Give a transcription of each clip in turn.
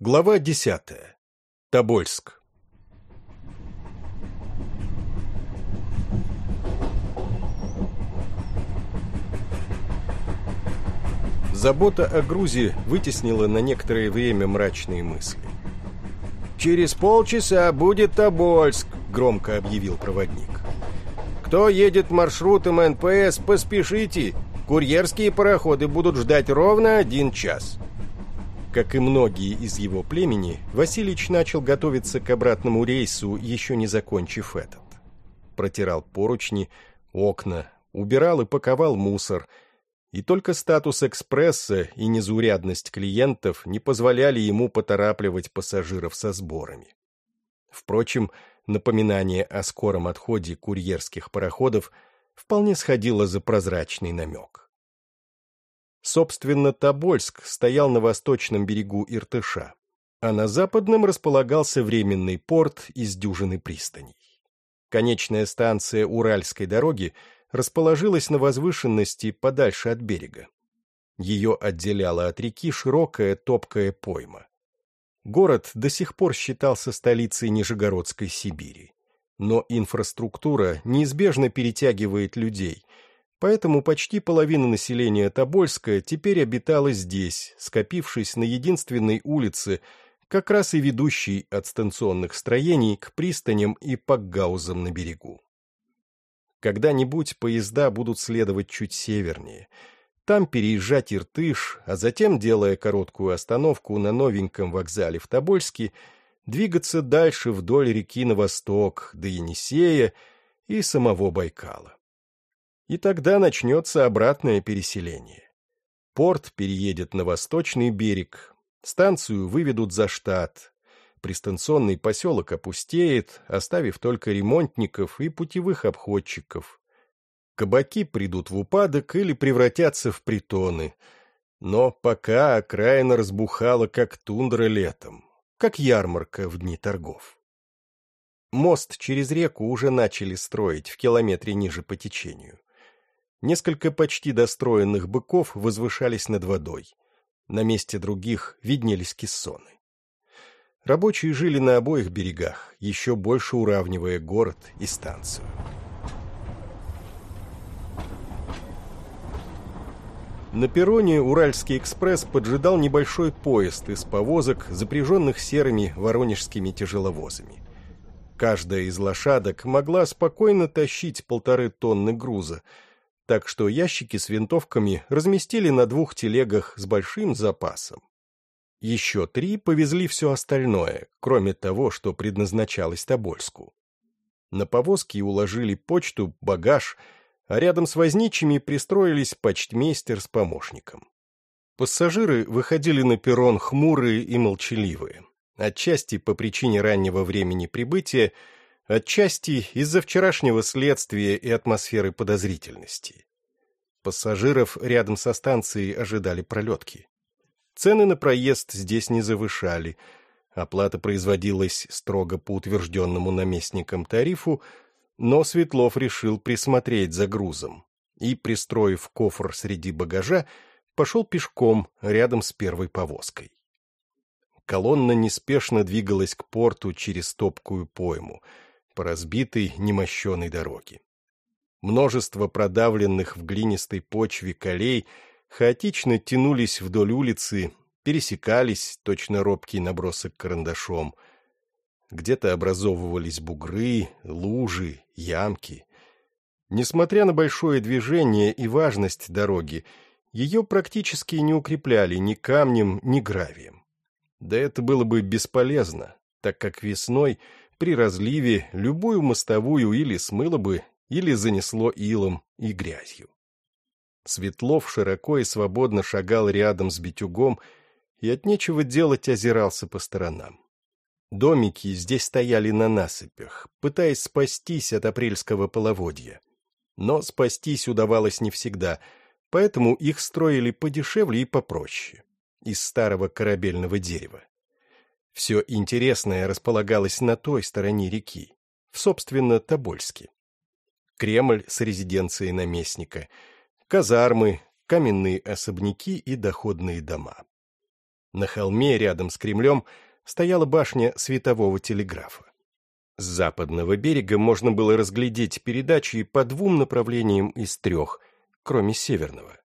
Глава десятая. Тобольск. Забота о грузе вытеснила на некоторое время мрачные мысли. «Через полчаса будет Тобольск», — громко объявил проводник. «Кто едет маршрутом НПС, поспешите. Курьерские пароходы будут ждать ровно один час». Как и многие из его племени, Василич начал готовиться к обратному рейсу, еще не закончив этот. Протирал поручни, окна, убирал и паковал мусор, и только статус экспресса и незаурядность клиентов не позволяли ему поторапливать пассажиров со сборами. Впрочем, напоминание о скором отходе курьерских пароходов вполне сходило за прозрачный намек. Собственно, Тобольск стоял на восточном берегу Иртыша, а на западном располагался временный порт из дюжины пристаней. Конечная станция Уральской дороги расположилась на возвышенности подальше от берега. Ее отделяла от реки широкая топкая пойма. Город до сих пор считался столицей Нижегородской Сибири. Но инфраструктура неизбежно перетягивает людей – Поэтому почти половина населения Тобольска теперь обитала здесь, скопившись на единственной улице, как раз и ведущей от станционных строений к пристаням и пакгаузам на берегу. Когда-нибудь поезда будут следовать чуть севернее, там переезжать Иртыш, а затем, делая короткую остановку на новеньком вокзале в Тобольске, двигаться дальше вдоль реки на восток, до Енисея и самого Байкала и тогда начнется обратное переселение. Порт переедет на восточный берег, станцию выведут за штат, пристанционный поселок опустеет, оставив только ремонтников и путевых обходчиков. Кабаки придут в упадок или превратятся в притоны, но пока окраина разбухала, как тундра летом, как ярмарка в дни торгов. Мост через реку уже начали строить в километре ниже по течению. Несколько почти достроенных быков возвышались над водой. На месте других виднелись кессоны. Рабочие жили на обоих берегах, еще больше уравнивая город и станцию. На перроне Уральский экспресс поджидал небольшой поезд из повозок, запряженных серыми воронежскими тяжеловозами. Каждая из лошадок могла спокойно тащить полторы тонны груза, так что ящики с винтовками разместили на двух телегах с большим запасом. Еще три повезли все остальное, кроме того, что предназначалось Тобольску. На повозки уложили почту, багаж, а рядом с возничими пристроились почтмейстер с помощником. Пассажиры выходили на перрон хмурые и молчаливые, отчасти по причине раннего времени прибытия, Отчасти из-за вчерашнего следствия и атмосферы подозрительности. Пассажиров рядом со станцией ожидали пролетки. Цены на проезд здесь не завышали, оплата производилась строго по утвержденному наместникам тарифу, но Светлов решил присмотреть за грузом и, пристроив кофр среди багажа, пошел пешком рядом с первой повозкой. Колонна неспешно двигалась к порту через топкую пойму — по разбитой, немощенной дороге. Множество продавленных в глинистой почве колей хаотично тянулись вдоль улицы, пересекались, точно робкий набросок карандашом. Где-то образовывались бугры, лужи, ямки. Несмотря на большое движение и важность дороги, ее практически не укрепляли ни камнем, ни гравием. Да это было бы бесполезно, так как весной – при разливе любую мостовую или смыло бы, или занесло илом и грязью. Светлов широко и свободно шагал рядом с битюгом и от нечего делать озирался по сторонам. Домики здесь стояли на насыпях, пытаясь спастись от апрельского половодья. Но спастись удавалось не всегда, поэтому их строили подешевле и попроще, из старого корабельного дерева. Все интересное располагалось на той стороне реки, в, собственно, Тобольске. Кремль с резиденцией наместника, казармы, каменные особняки и доходные дома. На холме рядом с Кремлем стояла башня светового телеграфа. С западного берега можно было разглядеть передачи по двум направлениям из трех, кроме северного.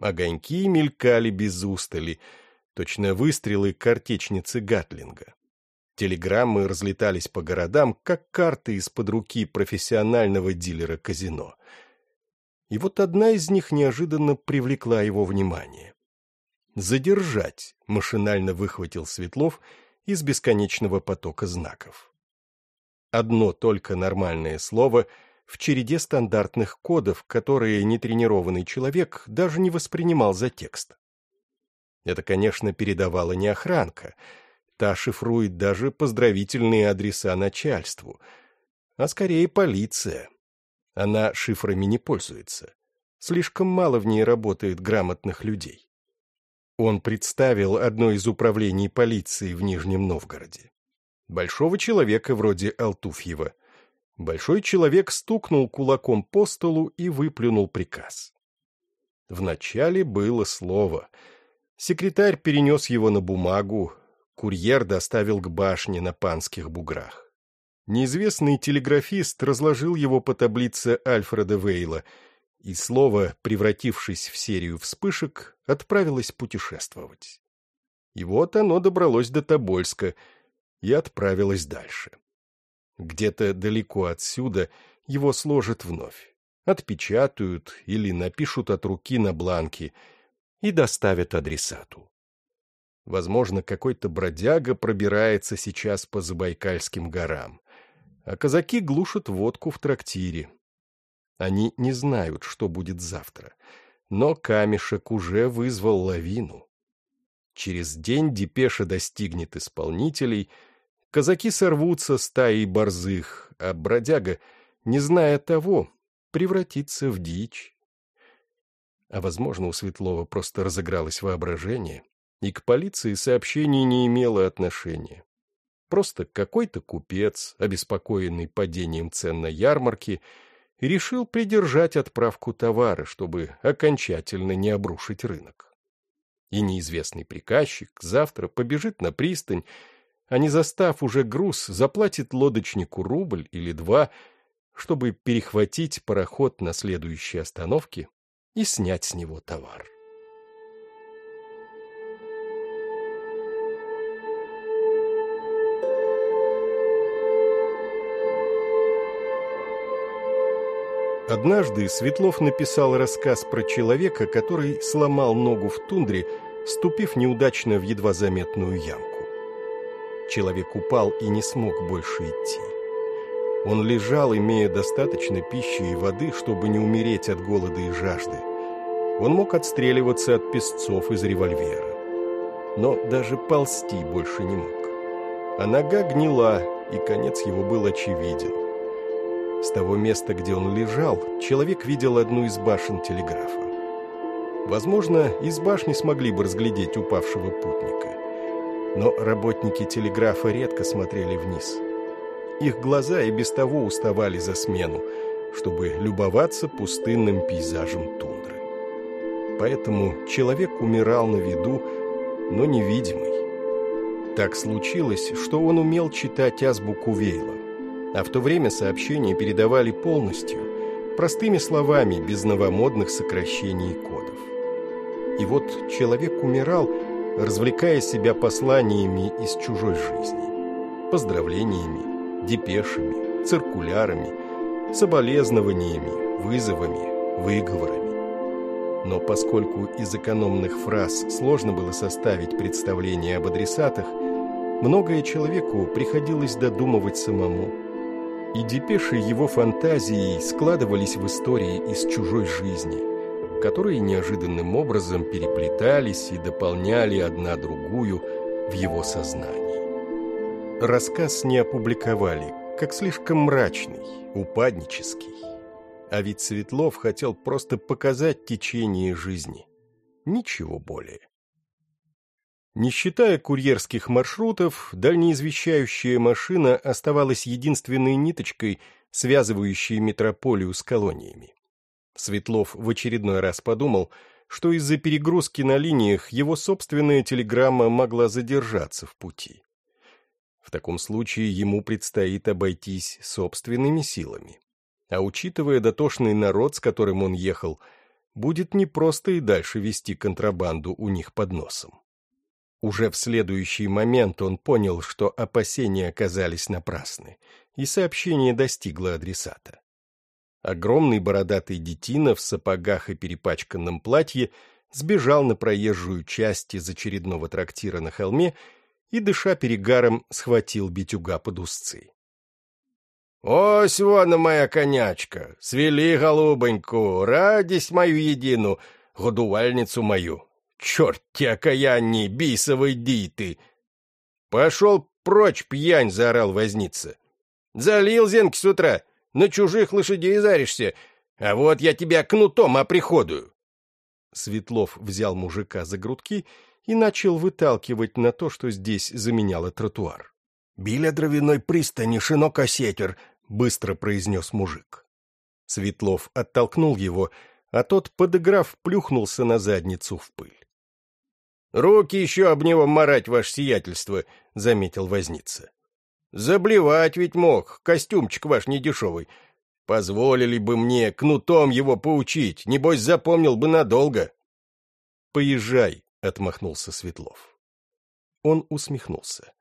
Огоньки мелькали без устали, точно выстрелы картечницы Гатлинга. Телеграммы разлетались по городам, как карты из-под руки профессионального дилера казино. И вот одна из них неожиданно привлекла его внимание. «Задержать», — машинально выхватил Светлов из бесконечного потока знаков одно только нормальное слово в череде стандартных кодов, которые нетренированный человек даже не воспринимал за текст. Это, конечно, передавала не охранка. Та шифрует даже поздравительные адреса начальству, а скорее полиция. Она шифрами не пользуется. Слишком мало в ней работает грамотных людей. Он представил одно из управлений полиции в Нижнем Новгороде. Большого человека вроде Алтуфьева. Большой человек стукнул кулаком по столу и выплюнул приказ. Вначале было слово. Секретарь перенес его на бумагу, курьер доставил к башне на панских буграх. Неизвестный телеграфист разложил его по таблице Альфреда Вейла, и слово, превратившись в серию вспышек, отправилось путешествовать. И вот оно добралось до Тобольска — и отправилась дальше. Где-то далеко отсюда его сложат вновь, отпечатают или напишут от руки на бланке и доставят адресату. Возможно, какой-то бродяга пробирается сейчас по Забайкальским горам, а казаки глушат водку в трактире. Они не знают, что будет завтра, но камешек уже вызвал лавину. Через день депеша достигнет исполнителей — Казаки сорвутся стаей борзых, а бродяга, не зная того, превратится в дичь. А, возможно, у Светлова просто разыгралось воображение, и к полиции сообщение не имело отношения. Просто какой-то купец, обеспокоенный падением цен на ярмарке, решил придержать отправку товара, чтобы окончательно не обрушить рынок. И неизвестный приказчик завтра побежит на пристань а не застав уже груз, заплатит лодочнику рубль или два, чтобы перехватить пароход на следующей остановке и снять с него товар. Однажды Светлов написал рассказ про человека, который сломал ногу в тундре, ступив неудачно в едва заметную ямку. Человек упал и не смог больше идти. Он лежал, имея достаточно пищи и воды, чтобы не умереть от голода и жажды. Он мог отстреливаться от песцов из револьвера. Но даже ползти больше не мог. А нога гнила, и конец его был очевиден. С того места, где он лежал, человек видел одну из башен телеграфа. Возможно, из башни смогли бы разглядеть упавшего путника но работники телеграфа редко смотрели вниз. Их глаза и без того уставали за смену, чтобы любоваться пустынным пейзажем тундры. Поэтому человек умирал на виду, но невидимый. Так случилось, что он умел читать азбуку Вейла, а в то время сообщения передавали полностью, простыми словами, без новомодных сокращений и кодов. И вот человек умирал, развлекая себя посланиями из чужой жизни, поздравлениями, депешами, циркулярами, соболезнованиями, вызовами, выговорами. Но поскольку из экономных фраз сложно было составить представление об адресатах, многое человеку приходилось додумывать самому. И депеши его фантазией складывались в истории из чужой жизни – которые неожиданным образом переплетались и дополняли одна другую в его сознании. Рассказ не опубликовали, как слишком мрачный, упаднический. А ведь Светлов хотел просто показать течение жизни. Ничего более. Не считая курьерских маршрутов, дальнеизвещающая машина оставалась единственной ниточкой, связывающей метрополию с колониями. Светлов в очередной раз подумал, что из-за перегрузки на линиях его собственная телеграмма могла задержаться в пути. В таком случае ему предстоит обойтись собственными силами. А учитывая дотошный народ, с которым он ехал, будет непросто и дальше вести контрабанду у них под носом. Уже в следующий момент он понял, что опасения оказались напрасны, и сообщение достигло адресата. Огромный бородатый детина в сапогах и перепачканном платье сбежал на проезжую часть из очередного трактира на холме и, дыша перегаром, схватил битюга под узцы. «Ось вона моя конячка, свели голубоньку, радість мою едину, годувальницу мою. Черт те окаянні, бисовый діти!» «Пошел прочь, пьянь!» — заорал возница. «Залил зенки с утра, на чужих лошадей заришься, а вот я тебя кнутом оприходую!» Светлов взял мужика за грудки и начал выталкивать на то, что здесь заменяло тротуар. «Биля дровяной пристани шинок-осетер», — быстро произнес мужик. Светлов оттолкнул его, а тот, подыграв, плюхнулся на задницу в пыль. «Руки еще об него марать, ваше сиятельство», — заметил возница. «Заблевать ведь мог, костюмчик ваш недешевый. Позволили бы мне кнутом его поучить, небось запомнил бы надолго». «Поезжай», — отмахнулся Светлов. Он усмехнулся.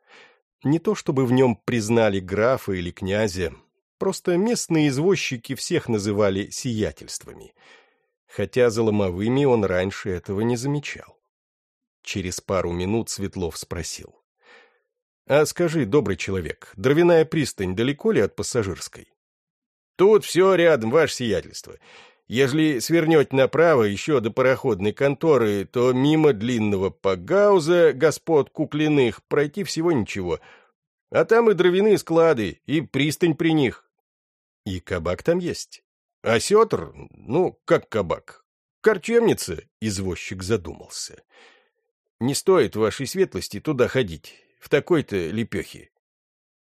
Не то чтобы в нем признали графа или князя, просто местные извозчики всех называли сиятельствами, хотя за ломовыми он раньше этого не замечал. Через пару минут Светлов спросил. — А скажи, добрый человек, дровяная пристань далеко ли от пассажирской? — Тут все рядом, ваше сиятельство. Ежели свернете направо еще до пароходной конторы, то мимо длинного погауза господ Куклиных пройти всего ничего. А там и дровяные склады, и пристань при них. И кабак там есть. А сетр? Ну, как кабак. Корчемница, извозчик задумался. Не стоит вашей светлости туда ходить, в такой-то лепехе.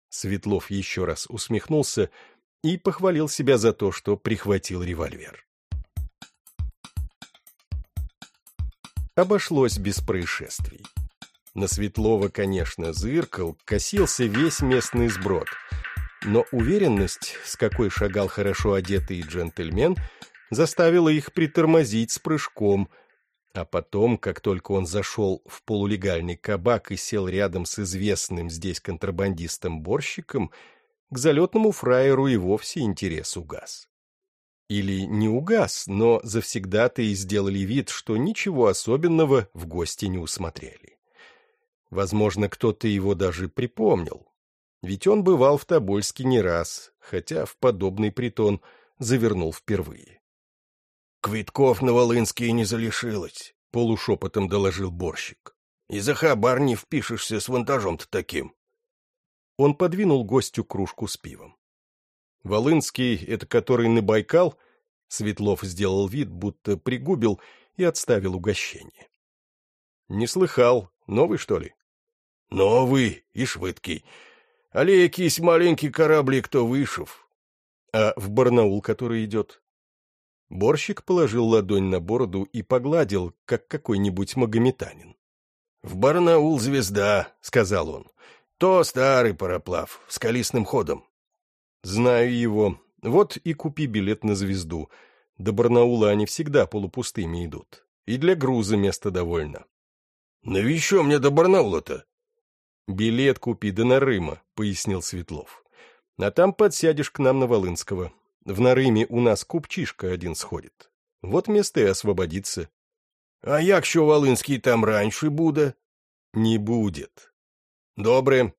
Светлов еще раз усмехнулся и похвалил себя за то, что прихватил револьвер. обошлось без происшествий. На Светлова, конечно, зыркал, косился весь местный сброд. Но уверенность, с какой шагал хорошо одетый джентльмен, заставила их притормозить с прыжком. А потом, как только он зашел в полулегальный кабак и сел рядом с известным здесь контрабандистом-борщиком, к залетному фраеру и вовсе интерес угас. Или не угас, но завсегда-то и сделали вид, что ничего особенного в гости не усмотрели. Возможно, кто-то его даже припомнил. Ведь он бывал в Тобольске не раз, хотя в подобный притон завернул впервые. «Квитков на Волынские не залишилось», — полушепотом доложил борщик. «И за хабар не впишешься с вантажом-то таким». Он подвинул гостю кружку с пивом. Волынский — это который на Байкал? Светлов сделал вид, будто пригубил и отставил угощение. Не слыхал. Новый, что ли? Новый и швыдкий. Але якийсь маленький кораблик то вышев. А в Барнаул, который идет? Борщик положил ладонь на бороду и погладил, как какой-нибудь магометанин. — В Барнаул звезда, — сказал он. — То старый пароплав, с колесным ходом. Знаю его. Вот и купи билет на звезду. До Барнаула они всегда полупустыми идут. И для груза места довольно. Навещу мне до Барнаула-то? Билет купи до Нарыма, пояснил Светлов. А там подсядешь к нам на Волынского. В Нарыме у нас купчишка один сходит. Вот место и освободится. А як що Волынский там раньше буде? Не будет. Добре.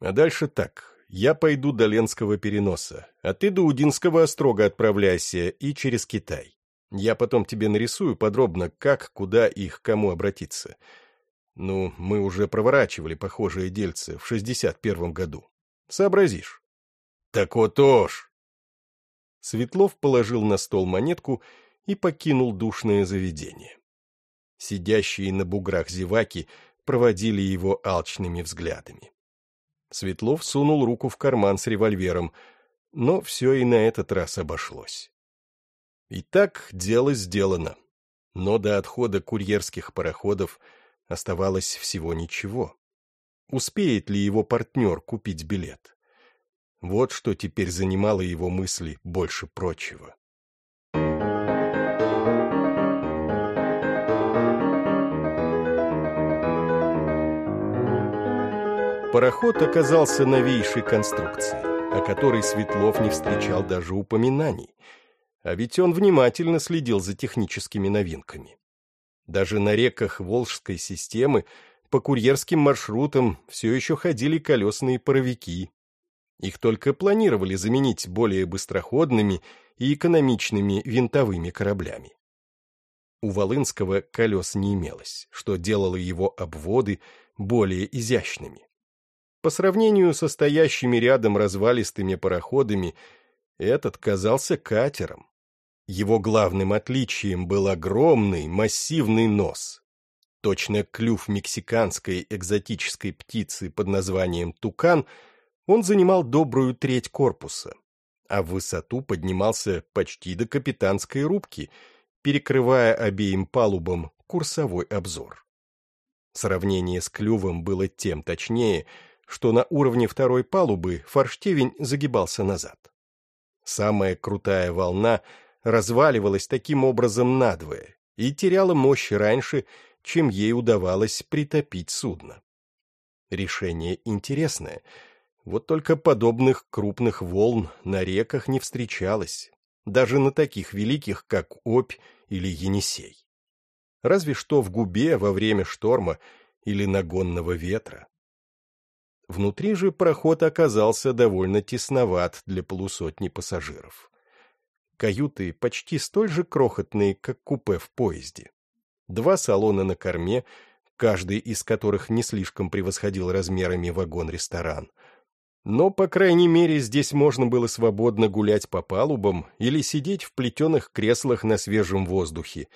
А дальше так я пойду до Ленского переноса, а ты до Удинского острога отправляйся и через Китай. Я потом тебе нарисую подробно, как, куда и к кому обратиться. Ну, мы уже проворачивали похожие дельцы в шестьдесят первом году. Сообразишь? Так вот уж. Светлов положил на стол монетку и покинул душное заведение. Сидящие на буграх зеваки проводили его алчными взглядами. Светлов сунул руку в карман с револьвером, но все и на этот раз обошлось. Итак, дело сделано. Но до отхода курьерских пароходов оставалось всего ничего. Успеет ли его партнер купить билет? Вот что теперь занимало его мысли больше прочего. Пароход оказался новейшей конструкцией, о которой Светлов не встречал даже упоминаний. А ведь он внимательно следил за техническими новинками. Даже на реках Волжской системы по курьерским маршрутам все еще ходили колесные паровики. Их только планировали заменить более быстроходными и экономичными винтовыми кораблями. У Волынского колес не имелось, что делало его обводы более изящными. По сравнению со стоящими рядом развалистыми пароходами, этот казался катером. Его главным отличием был огромный массивный нос. Точно клюв мексиканской экзотической птицы под названием тукан, он занимал добрую треть корпуса, а в высоту поднимался почти до капитанской рубки, перекрывая обеим палубам курсовой обзор. Сравнение с клювом было тем точнее — что на уровне второй палубы форштевень загибался назад. Самая крутая волна разваливалась таким образом надвое и теряла мощь раньше, чем ей удавалось притопить судно. Решение интересное, вот только подобных крупных волн на реках не встречалось, даже на таких великих, как Обь или Енисей. Разве что в губе во время шторма или нагонного ветра. Внутри же проход оказался довольно тесноват для полусотни пассажиров. Каюты почти столь же крохотные, как купе в поезде. Два салона на корме, каждый из которых не слишком превосходил размерами вагон-ресторан. Но, по крайней мере, здесь можно было свободно гулять по палубам или сидеть в плетеных креслах на свежем воздухе,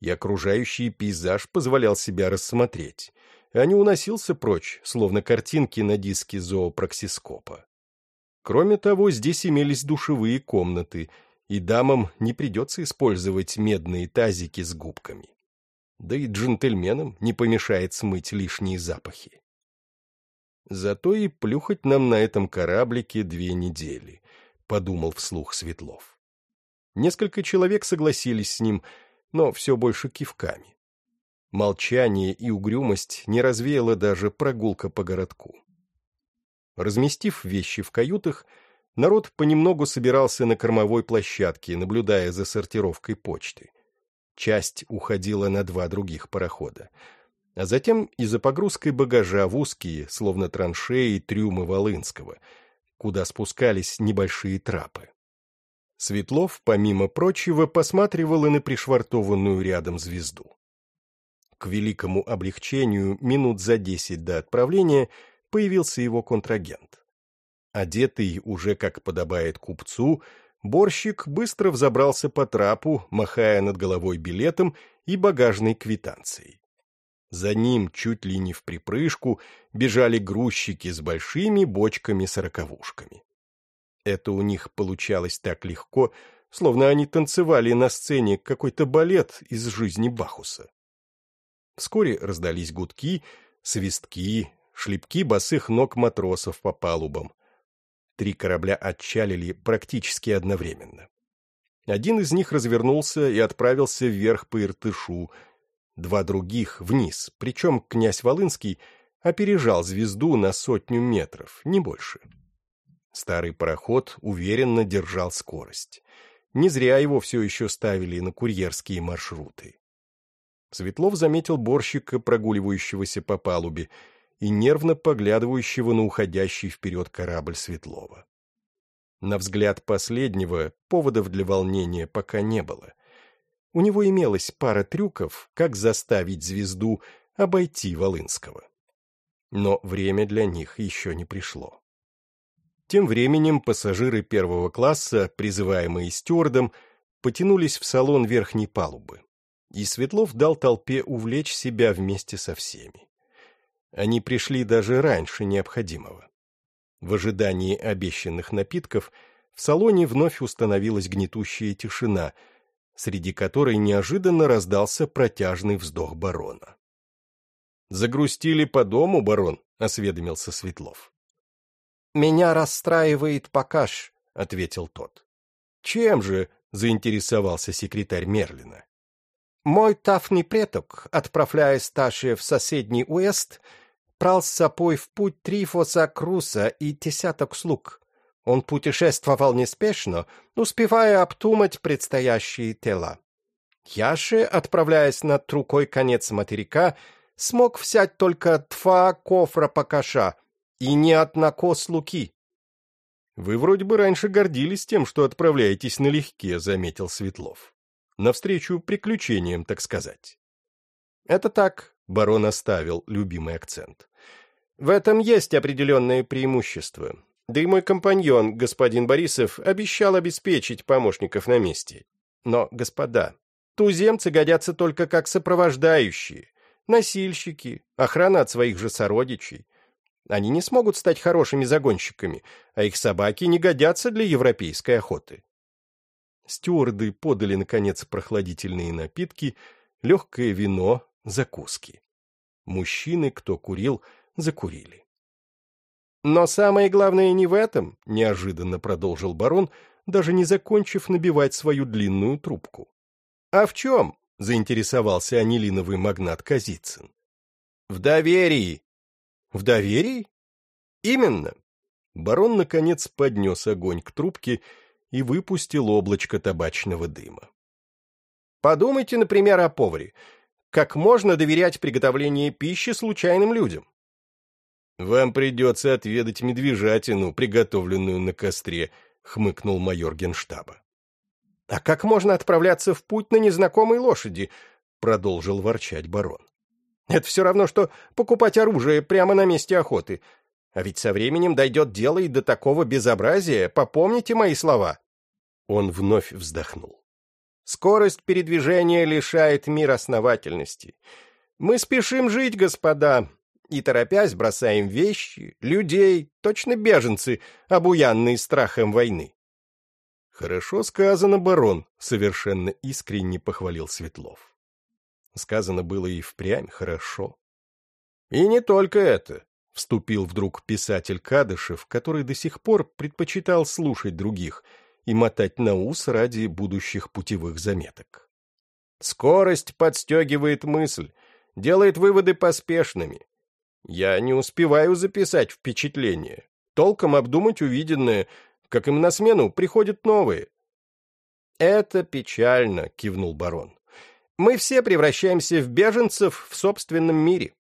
и окружающий пейзаж позволял себя рассмотреть — а не уносился прочь, словно картинки на диске зоопроксископа. Кроме того, здесь имелись душевые комнаты, и дамам не придется использовать медные тазики с губками. Да и джентльменам не помешает смыть лишние запахи. Зато и плюхать нам на этом кораблике две недели, — подумал вслух Светлов. Несколько человек согласились с ним, но все больше кивками. Молчание и угрюмость не развеяла даже прогулка по городку. Разместив вещи в каютах, народ понемногу собирался на кормовой площадке, наблюдая за сортировкой почты. Часть уходила на два других парохода. А затем и за погрузкой багажа в узкие, словно траншеи, трюмы Волынского, куда спускались небольшие трапы. Светлов, помимо прочего, посматривал и на пришвартованную рядом звезду. К великому облегчению минут за десять до отправления появился его контрагент. Одетый уже как подобает купцу, борщик быстро взобрался по трапу, махая над головой билетом и багажной квитанцией. За ним, чуть ли не в припрыжку, бежали грузчики с большими бочками-сороковушками. Это у них получалось так легко, словно они танцевали на сцене какой-то балет из жизни Бахуса. Вскоре раздались гудки, свистки, шлепки босых ног матросов по палубам. Три корабля отчалили практически одновременно. Один из них развернулся и отправился вверх по Иртышу, два других — вниз, причем князь Волынский опережал звезду на сотню метров, не больше. Старый пароход уверенно держал скорость. Не зря его все еще ставили на курьерские маршруты. Светлов заметил борщика, прогуливающегося по палубе, и нервно поглядывающего на уходящий вперед корабль Светлова. На взгляд последнего поводов для волнения пока не было. У него имелась пара трюков, как заставить звезду обойти Волынского. Но время для них еще не пришло. Тем временем пассажиры первого класса, призываемые стюардом, потянулись в салон верхней палубы и Светлов дал толпе увлечь себя вместе со всеми. Они пришли даже раньше необходимого. В ожидании обещанных напитков в салоне вновь установилась гнетущая тишина, среди которой неожиданно раздался протяжный вздох барона. «Загрустили по дому, барон?» — осведомился Светлов. «Меня расстраивает покаш», — ответил тот. «Чем же?» — заинтересовался секретарь Мерлина. «Мой тафный предок, отправляясь Таши в соседний уезд, прал с собой в путь Трифоса Круса и десяток слуг. Он путешествовал неспешно, успевая обтумать предстоящие тела. Я же, отправляясь на другой конец материка, смог взять только два кофра покаша и ни одного слуки. «Вы вроде бы раньше гордились тем, что отправляетесь налегке», — заметил Светлов. «Навстречу приключениям, так сказать». «Это так», — барон оставил любимый акцент. «В этом есть определенное преимущество. Да и мой компаньон, господин Борисов, обещал обеспечить помощников на месте. Но, господа, туземцы годятся только как сопровождающие, носильщики, охрана от своих же сородичей. Они не смогут стать хорошими загонщиками, а их собаки не годятся для европейской охоты. Стюарды подали, наконец, прохладительные напитки, легкое вино, закуски. Мужчины, кто курил, закурили. «Но самое главное не в этом», — неожиданно продолжил барон, даже не закончив набивать свою длинную трубку. «А в чем?» — заинтересовался анилиновый магнат Казицын. «В доверии», в доверии? Именно. Барон, наконец, поднес огонь к трубке и выпустил облачко табачного дыма. Подумайте, например, о поваре. Как можно доверять приготовлению пищи случайным людям? «Вам придется отведать медвежатину, приготовленную на костре», — хмыкнул майор генштаба. «А как можно отправляться в путь на незнакомой лошади?» — продолжил ворчать барон. Это все равно, что покупать оружие прямо на месте охоты. А ведь со временем дойдет дело и до такого безобразия, попомните мои слова». Он вновь вздохнул. «Скорость передвижения лишает мир основательности. Мы спешим жить, господа, и, торопясь, бросаем вещи, людей, точно беженцы, обуянные страхом войны». «Хорошо сказано, барон», — совершенно искренне похвалил Светлов. Сказано было и впрямь хорошо. И не только это, — вступил вдруг писатель Кадышев, который до сих пор предпочитал слушать других и мотать на ус ради будущих путевых заметок. Скорость подстегивает мысль, делает выводы поспешными. Я не успеваю записать впечатления, толком обдумать увиденное, как им на смену приходят новые. «Это печально», — кивнул барон. Мы все превращаемся в беженцев в собственном мире.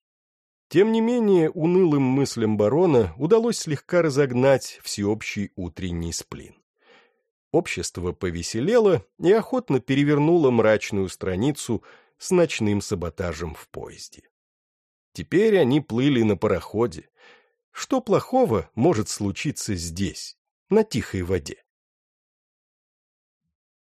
Тем не менее, унылым мыслям барона удалось слегка разогнать всеобщий утренний сплин. Общество повеселело и охотно перевернуло мрачную страницу с ночным саботажем в поезде. Теперь они плыли на пароходе. Что плохого может случиться здесь, на тихой воде?